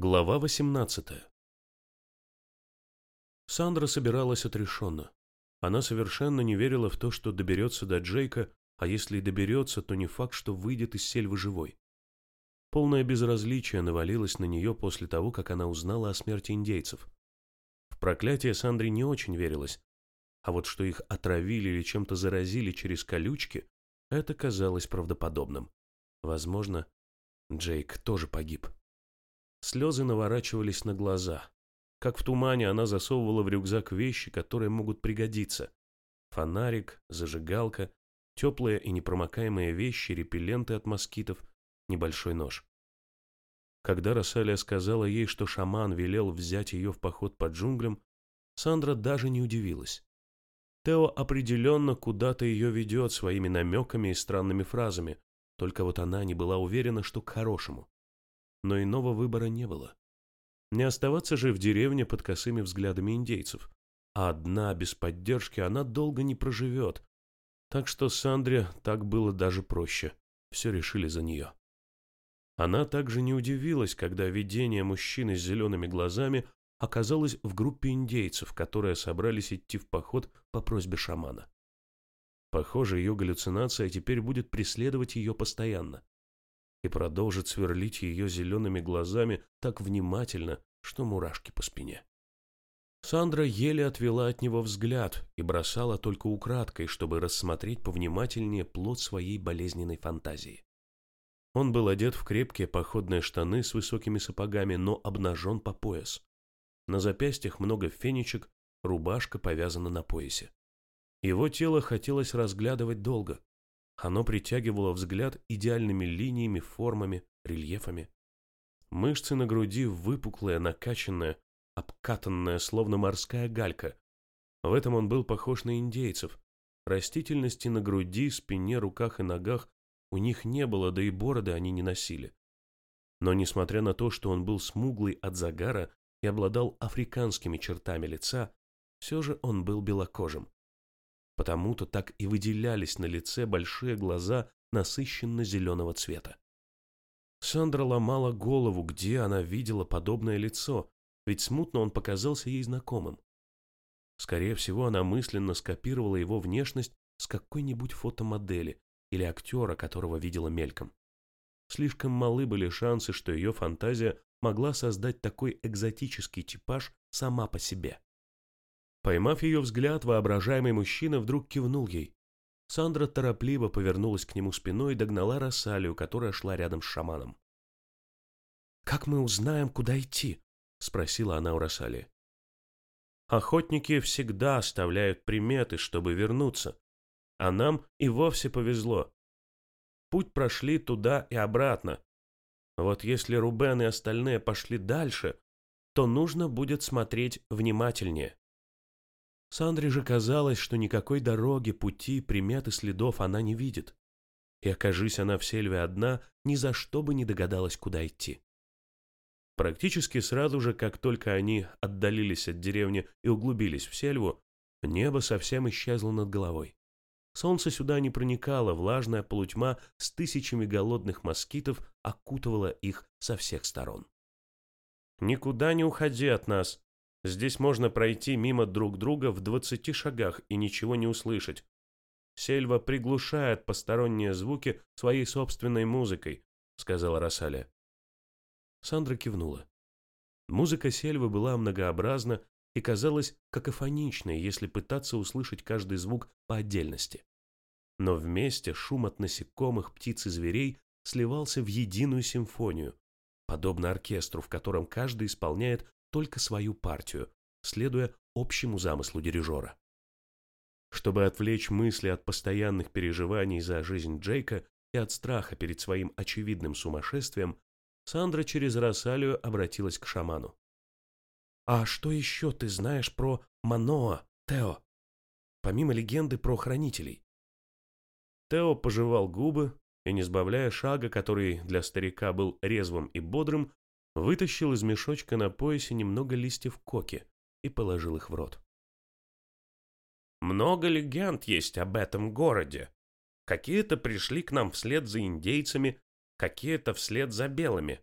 Глава 18 Сандра собиралась отрешенно. Она совершенно не верила в то, что доберется до Джейка, а если и доберется, то не факт, что выйдет из сельвы живой. Полное безразличие навалилось на нее после того, как она узнала о смерти индейцев. В проклятие Сандре не очень верилось, а вот что их отравили или чем-то заразили через колючки, это казалось правдоподобным. Возможно, Джейк тоже погиб. Слезы наворачивались на глаза. Как в тумане она засовывала в рюкзак вещи, которые могут пригодиться. Фонарик, зажигалка, теплые и непромокаемые вещи, репелленты от москитов, небольшой нож. Когда Рассалия сказала ей, что шаман велел взять ее в поход по джунглям, Сандра даже не удивилась. Тео определенно куда-то ее ведет своими намеками и странными фразами, только вот она не была уверена, что к хорошему но иного выбора не было. Не оставаться же в деревне под косыми взглядами индейцев. А одна, без поддержки, она долго не проживет. Так что Сандре так было даже проще. Все решили за нее. Она также не удивилась, когда видение мужчины с зелеными глазами оказалось в группе индейцев, которые собрались идти в поход по просьбе шамана. Похоже, ее галлюцинация теперь будет преследовать ее постоянно и продолжит сверлить ее зелеными глазами так внимательно, что мурашки по спине. Сандра еле отвела от него взгляд и бросала только украдкой, чтобы рассмотреть повнимательнее плод своей болезненной фантазии. Он был одет в крепкие походные штаны с высокими сапогами, но обнажен по пояс. На запястьях много фенечек, рубашка повязана на поясе. Его тело хотелось разглядывать долго, оно притягивало взгляд идеальными линиями, формами, рельефами. Мышцы на груди выпуклые, накачанные, обкатанная, словно морская галька. В этом он был похож на индейцев. Растительности на груди, спине, руках и ногах у них не было, да и бороды они не носили. Но несмотря на то, что он был смуглый от загара и обладал африканскими чертами лица, все же он был белокожим. Потому-то так и выделялись на лице большие глаза насыщенно-зеленого цвета. Сандра ломала голову, где она видела подобное лицо, ведь смутно он показался ей знакомым. Скорее всего, она мысленно скопировала его внешность с какой-нибудь фотомодели или актера, которого видела мельком. Слишком малы были шансы, что ее фантазия могла создать такой экзотический типаж сама по себе. Поймав ее взгляд, воображаемый мужчина вдруг кивнул ей. Сандра торопливо повернулась к нему спиной и догнала Рассалию, которая шла рядом с шаманом. «Как мы узнаем, куда идти?» — спросила она у Рассалии. «Охотники всегда оставляют приметы, чтобы вернуться, а нам и вовсе повезло. Путь прошли туда и обратно. Вот если Рубен и остальные пошли дальше, то нужно будет смотреть внимательнее». Сандре же казалось, что никакой дороги, пути, примет и следов она не видит. И окажись она в сельве одна, ни за что бы не догадалась, куда идти. Практически сразу же, как только они отдалились от деревни и углубились в сельву, небо совсем исчезло над головой. Солнце сюда не проникало, влажная полутьма с тысячами голодных москитов окутывала их со всех сторон. «Никуда не уходи от нас», Здесь можно пройти мимо друг друга в двадцати шагах и ничего не услышать. Сельва приглушает посторонние звуки своей собственной музыкой, сказала Рассалия. Сандра кивнула. Музыка сельвы была многообразна и казалась какофоничной, если пытаться услышать каждый звук по отдельности. Но вместе шум от насекомых, птиц и зверей сливался в единую симфонию, подобно оркестру, в котором каждый исполняет только свою партию, следуя общему замыслу дирижера. Чтобы отвлечь мысли от постоянных переживаний за жизнь Джейка и от страха перед своим очевидным сумасшествием, Сандра через Рассалию обратилась к шаману. «А что еще ты знаешь про Маноа, Тео? Помимо легенды про хранителей?» Тео пожевал губы и, не сбавляя шага, который для старика был резвым и бодрым, вытащил из мешочка на поясе немного листьев коки и положил их в рот. «Много легенд есть об этом городе. Какие-то пришли к нам вслед за индейцами, какие-то вслед за белыми.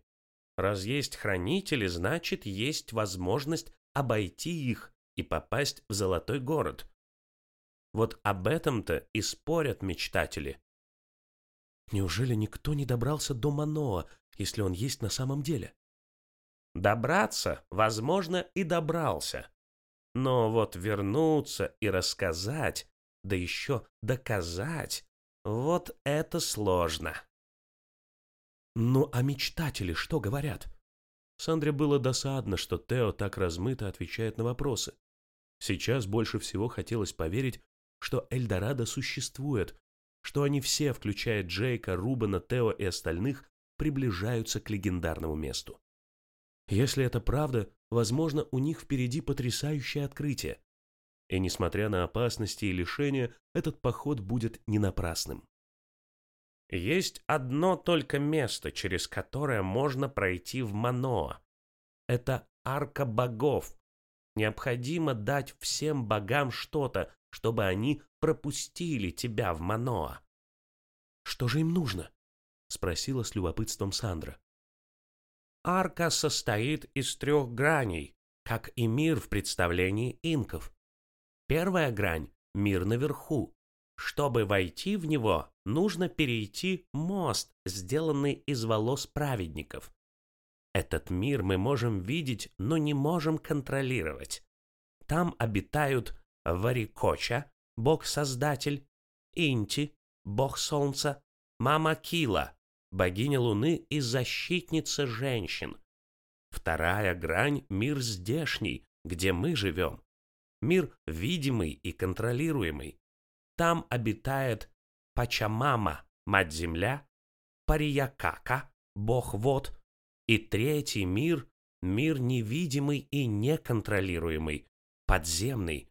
Раз есть хранители, значит, есть возможность обойти их и попасть в Золотой город. Вот об этом-то и спорят мечтатели. Неужели никто не добрался до Маноа, если он есть на самом деле? Добраться, возможно, и добрался. Но вот вернуться и рассказать, да еще доказать, вот это сложно. Ну а мечтатели что говорят? Сандре было досадно, что Тео так размыто отвечает на вопросы. Сейчас больше всего хотелось поверить, что Эльдорадо существует, что они все, включая Джейка, Рубана, Тео и остальных, приближаются к легендарному месту. Если это правда, возможно, у них впереди потрясающее открытие. И несмотря на опасности и лишения, этот поход будет не напрасным. Есть одно только место, через которое можно пройти в Маноа. Это арка богов. Необходимо дать всем богам что-то, чтобы они пропустили тебя в Маноа. Что же им нужно? спросила с любопытством Сандра. Арка состоит из трех граней, как и мир в представлении инков. Первая грань – мир наверху. Чтобы войти в него, нужно перейти мост, сделанный из волос праведников. Этот мир мы можем видеть, но не можем контролировать. Там обитают Варикоча, бог-создатель, Инти, бог солнца, Мама Кила, богиня Луны и защитница женщин. Вторая грань – мир здешний, где мы живем. Мир видимый и контролируемый. Там обитает Пачамама, мать-земля, Париякака, бог вод, и третий мир – мир невидимый и неконтролируемый, подземный.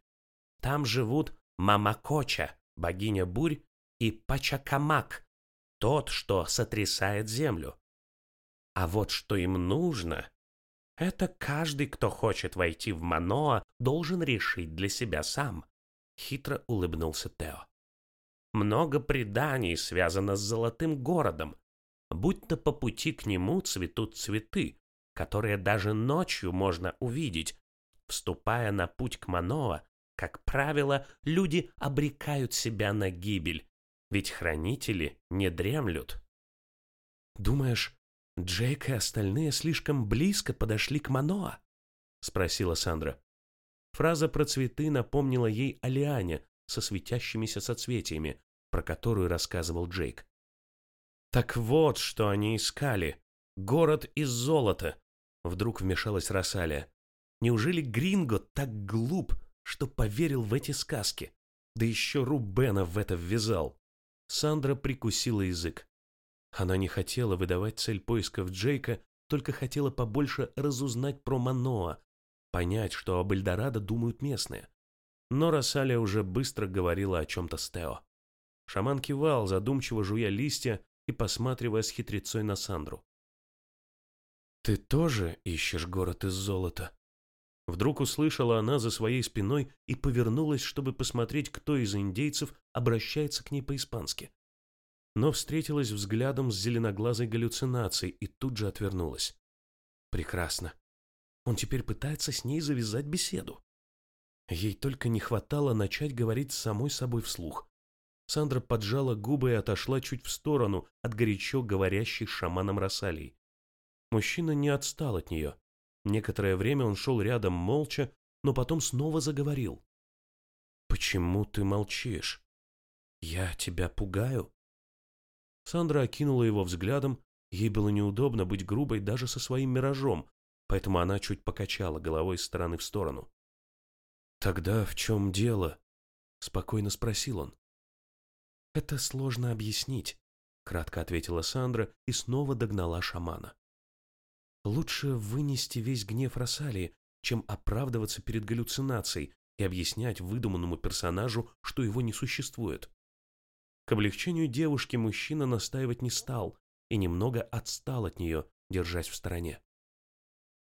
Там живут Мамакоча, богиня бурь, и Пачакамак, тот, что сотрясает землю. А вот что им нужно, это каждый, кто хочет войти в Маноа, должен решить для себя сам. Хитро улыбнулся Тео. Много преданий связано с золотым городом. Будь-то по пути к нему цветут цветы, которые даже ночью можно увидеть. Вступая на путь к Маноа, как правило, люди обрекают себя на гибель, ведь хранители не дремлют. «Думаешь, Джейк и остальные слишком близко подошли к Маноа?» — спросила Сандра. Фраза про цветы напомнила ей о Лиане со светящимися соцветиями, про которую рассказывал Джейк. «Так вот, что они искали. Город из золота!» Вдруг вмешалась Рассалия. «Неужели Гринго так глуп, что поверил в эти сказки? Да еще Рубена в это ввязал!» Сандра прикусила язык. Она не хотела выдавать цель поисков Джейка, только хотела побольше разузнать про Маноа, понять, что об Эльдорадо думают местные. Но Рассалия уже быстро говорила о чем-то с Тео. Шаман кивал, задумчиво жуя листья и посматривая с хитрецой на Сандру. «Ты тоже ищешь город из золота?» Вдруг услышала она за своей спиной и повернулась, чтобы посмотреть, кто из индейцев обращается к ней по-испански. Но встретилась взглядом с зеленоглазой галлюцинацией и тут же отвернулась. Прекрасно. Он теперь пытается с ней завязать беседу. Ей только не хватало начать говорить с самой собой вслух. Сандра поджала губы и отошла чуть в сторону от горячо говорящей шаманом Рассалии. Мужчина не отстал от нее. Некоторое время он шел рядом молча, но потом снова заговорил. «Почему ты молчишь? Я тебя пугаю?» Сандра окинула его взглядом, ей было неудобно быть грубой даже со своим миражом, поэтому она чуть покачала головой из стороны в сторону. «Тогда в чем дело?» — спокойно спросил он. «Это сложно объяснить», — кратко ответила Сандра и снова догнала шамана. Лучше вынести весь гнев Росалии, чем оправдываться перед галлюцинацией и объяснять выдуманному персонажу, что его не существует. К облегчению девушки мужчина настаивать не стал и немного отстал от нее, держась в стороне.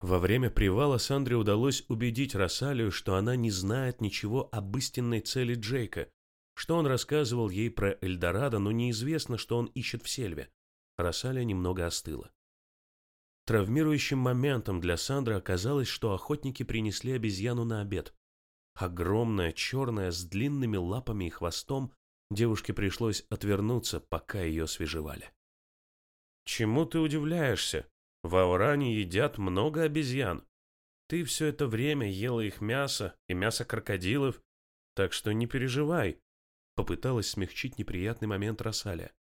Во время привала Сандре удалось убедить Росалию, что она не знает ничего об истинной цели Джейка, что он рассказывал ей про Эльдорадо, но неизвестно, что он ищет в сельве. Росалия немного остыла. Травмирующим моментом для Сандры оказалось, что охотники принесли обезьяну на обед. Огромная, черная, с длинными лапами и хвостом, девушке пришлось отвернуться, пока ее освежевали. «Чему ты удивляешься? В Ауране едят много обезьян. Ты все это время ела их мясо и мясо крокодилов, так что не переживай», попыталась смягчить неприятный момент Рассаля.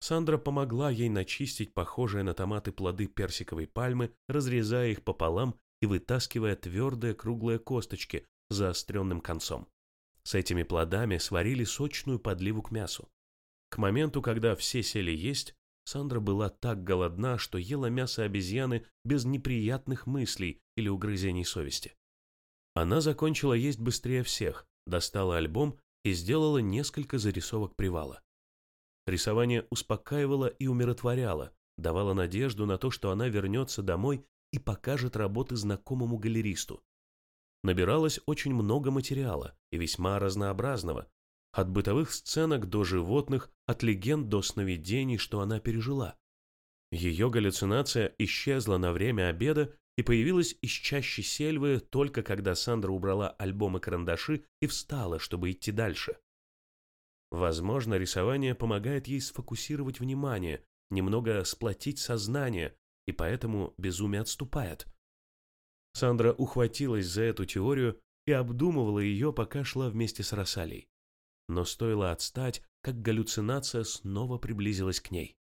Сандра помогла ей начистить похожие на томаты плоды персиковой пальмы, разрезая их пополам и вытаскивая твердые круглые косточки заостренным концом. С этими плодами сварили сочную подливу к мясу. К моменту, когда все сели есть, Сандра была так голодна, что ела мясо обезьяны без неприятных мыслей или угрызений совести. Она закончила есть быстрее всех, достала альбом и сделала несколько зарисовок привала. Рисование успокаивало и умиротворяло, давало надежду на то, что она вернется домой и покажет работы знакомому галеристу. Набиралось очень много материала и весьма разнообразного, от бытовых сценок до животных, от легенд до сновидений, что она пережила. Ее галлюцинация исчезла на время обеда и появилась из чащи сельвы только когда Сандра убрала альбом и карандаши и встала, чтобы идти дальше. Возможно, рисование помогает ей сфокусировать внимание, немного сплотить сознание, и поэтому безумие отступает. Сандра ухватилась за эту теорию и обдумывала ее, пока шла вместе с Рассалей. Но стоило отстать, как галлюцинация снова приблизилась к ней.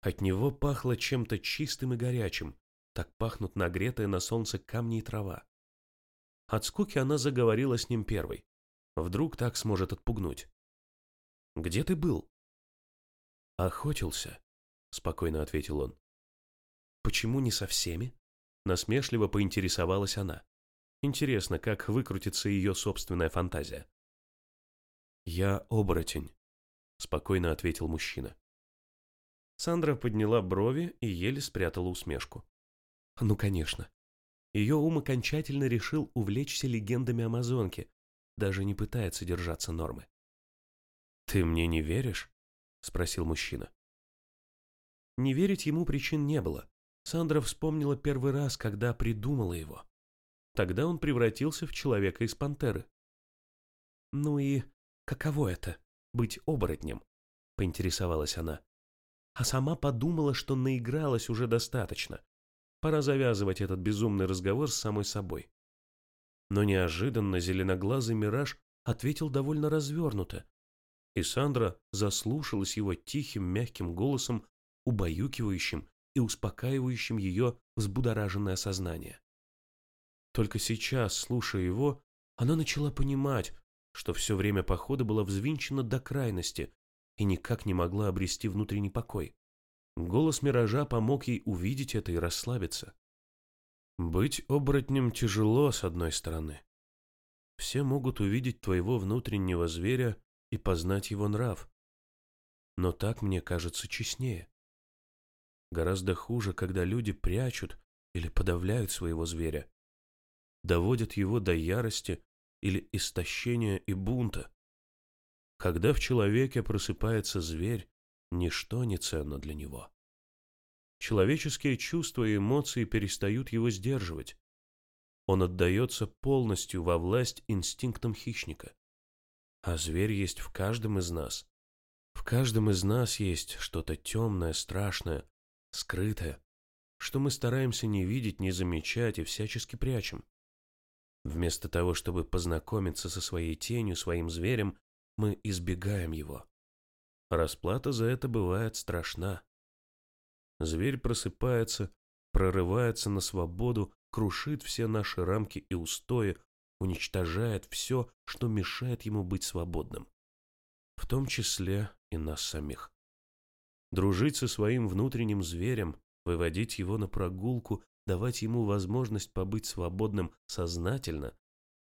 От него пахло чем-то чистым и горячим, так пахнут нагретые на солнце камни и трава. От скуки она заговорила с ним первой. Вдруг так сможет отпугнуть. Где ты был?» «Охотился», — спокойно ответил он. «Почему не со всеми?» Насмешливо поинтересовалась она. Интересно, как выкрутится ее собственная фантазия. «Я оборотень», — спокойно ответил мужчина. Сандра подняла брови и еле спрятала усмешку. «Ну, конечно. Ее ум окончательно решил увлечься легендами Амазонки, даже не пытается держаться нормы. «Ты мне не веришь?» — спросил мужчина. Не верить ему причин не было. Сандра вспомнила первый раз, когда придумала его. Тогда он превратился в человека из пантеры. «Ну и каково это — быть оборотнем?» — поинтересовалась она. А сама подумала, что наигралась уже достаточно. Пора завязывать этот безумный разговор с самой собой. Но неожиданно зеленоглазый мираж ответил довольно развернуто, и Сандра заслушалась его тихим, мягким голосом, убаюкивающим и успокаивающим ее взбудораженное сознание. Только сейчас, слушая его, она начала понимать, что все время похода была взвинчена до крайности и никак не могла обрести внутренний покой. Голос миража помог ей увидеть это и расслабиться. Быть оборотнем тяжело, с одной стороны. Все могут увидеть твоего внутреннего зверя и познать его нрав. Но так мне кажется честнее. Гораздо хуже, когда люди прячут или подавляют своего зверя, доводят его до ярости или истощения и бунта. Когда в человеке просыпается зверь, ничто не ценно для него. Человеческие чувства и эмоции перестают его сдерживать. Он отдается полностью во власть инстинктам хищника. А зверь есть в каждом из нас. В каждом из нас есть что-то темное, страшное, скрытое, что мы стараемся не видеть, не замечать и всячески прячем. Вместо того, чтобы познакомиться со своей тенью, своим зверем, мы избегаем его. Расплата за это бывает страшна. Зверь просыпается, прорывается на свободу, крушит все наши рамки и устои, уничтожает все, что мешает ему быть свободным. В том числе и нас самих. Дружить со своим внутренним зверем, выводить его на прогулку, давать ему возможность побыть свободным сознательно,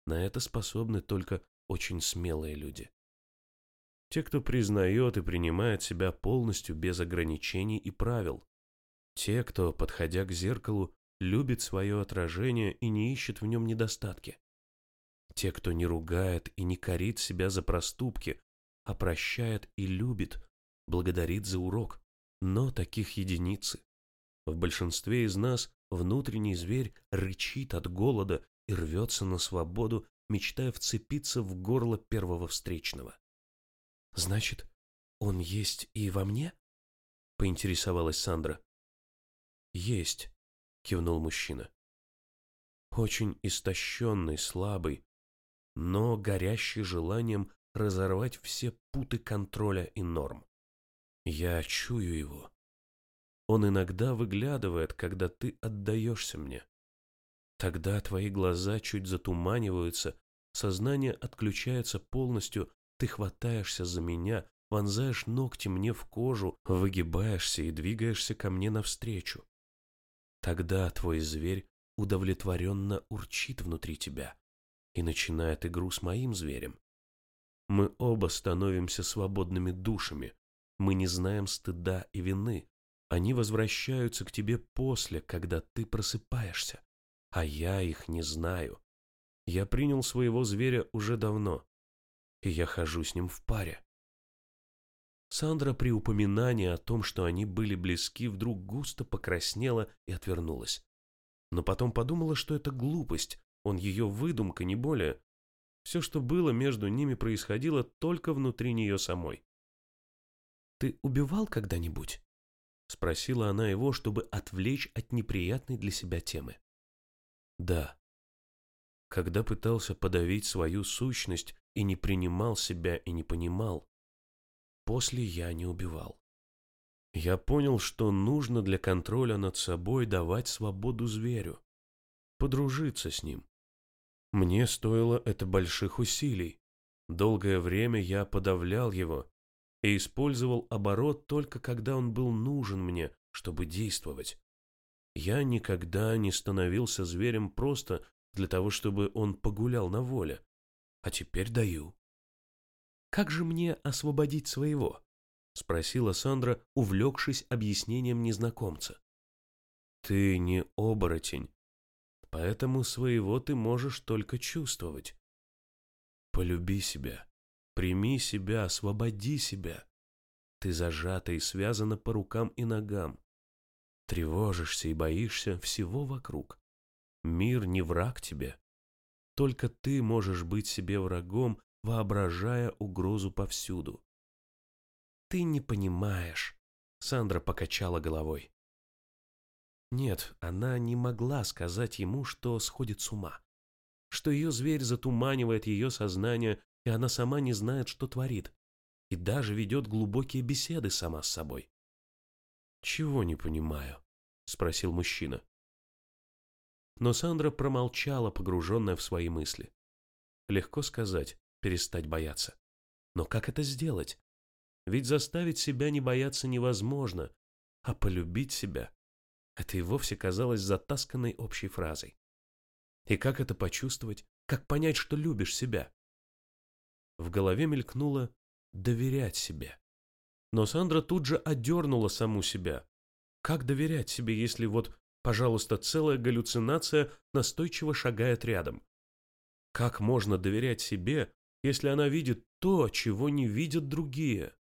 на это способны только очень смелые люди. Те, кто признает и принимает себя полностью без ограничений и правил. Те, кто, подходя к зеркалу, любит свое отражение и не ищет в нем недостатки. Те, кто не ругает и не корит себя за проступки, а прощает и любит, благодарит за урок. Но таких единицы. В большинстве из нас внутренний зверь рычит от голода и рвется на свободу, мечтая вцепиться в горло первого встречного. «Значит, он есть и во мне?» — поинтересовалась Сандра. «Есть», — кивнул мужчина. «Очень истощенный, слабый, но горящий желанием разорвать все путы контроля и норм. Я чую его. Он иногда выглядывает, когда ты отдаешься мне. Тогда твои глаза чуть затуманиваются, сознание отключается полностью, ты хватаешься за меня, вонзаешь ногти мне в кожу, выгибаешься и двигаешься ко мне навстречу. Тогда твой зверь удовлетворенно урчит внутри тебя и начинает игру с моим зверем. Мы оба становимся свободными душами, мы не знаем стыда и вины. Они возвращаются к тебе после, когда ты просыпаешься. А я их не знаю. Я принял своего зверя уже давно, и я хожу с ним в паре. Сандра при упоминании о том, что они были близки, вдруг густо покраснела и отвернулась. Но потом подумала, что это глупость, он ее выдумка, не более. Все, что было между ними, происходило только внутри нее самой. «Ты убивал когда-нибудь?» — спросила она его, чтобы отвлечь от неприятной для себя темы. «Да». Когда пытался подавить свою сущность и не принимал себя и не понимал, после я не убивал. Я понял, что нужно для контроля над собой давать свободу зверю, подружиться с ним. Мне стоило это больших усилий. Долгое время я подавлял его, и использовал оборот только когда он был нужен мне, чтобы действовать. Я никогда не становился зверем просто для того, чтобы он погулял на воле. А теперь даю. «Как же мне освободить своего?» — спросила Сандра, увлекшись объяснением незнакомца. «Ты не оборотень, поэтому своего ты можешь только чувствовать. Полюби себя. Прими себя, освободи себя. Ты зажата и связана по рукам и ногам. Тревожишься и боишься всего вокруг. Мир не враг тебе. Только ты можешь быть себе врагом, воображая угрозу повсюду. Ты не понимаешь, Сандра покачала головой. Нет, она не могла сказать ему, что сходит с ума, что ее зверь затуманивает ее сознание и она сама не знает, что творит, и даже ведет глубокие беседы сама с собой. «Чего не понимаю?» — спросил мужчина. Но Сандра промолчала, погруженная в свои мысли. Легко сказать, перестать бояться. Но как это сделать? Ведь заставить себя не бояться невозможно, а полюбить себя — это и вовсе казалось затасканной общей фразой. И как это почувствовать? Как понять, что любишь себя? В голове мелькнуло «доверять себе». Но Сандра тут же одернула саму себя. Как доверять себе, если вот, пожалуйста, целая галлюцинация настойчиво шагает рядом? Как можно доверять себе, если она видит то, чего не видят другие?